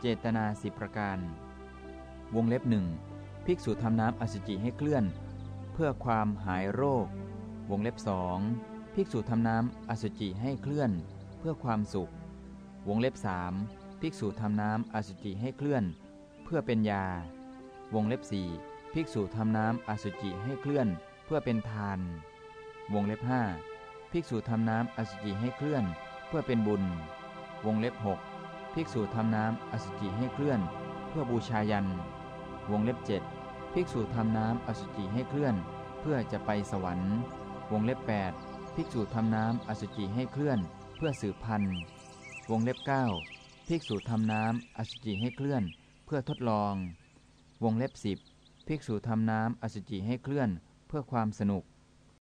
เจตนาสิประการ วงเล็บหนึ่งภิกษุทำน้ำอสุจิให้เคลื่อน เพื่อความหายโรค วงเล็บสองภิกษุทำน้ำอสุจิให้เคลื่อน เพื่อความสุข วงเล็บสามภิกษุทำน้ำอสุจิให้เคลื่อน เพื่อเป็นยา วงเล็บสี่ภิกษุทำน้ำอสุจิให้เคลื่อน เพื่อเป็นทาน วงเล็บห้าภิกษุทำน้ำอสุจิให้เคลื่อน เพื่อเป็นบุญ วงเล็บหก ภิกษุทำน้ำอสุจิให้เคลื่อน เพื่อบูชายัน วงเล็บเจ็ดภิกษุทำน้ำอสุจิให้เคลื่อน เพื่อจะไปสวรรค์ วงเล็บ 8 ภิกษุทำน้ำอสุจิให้เคลื่อน เพื่อสืบพันธุ์ วงเล็บ 9 ภิกษุทำน้ำอสุจิให้เคลื่อน เพื่อทดลอง วงเล็บ 10 ภิกษุทำน้ำอสุจิให้เคลื่อน เพื่อความสนุก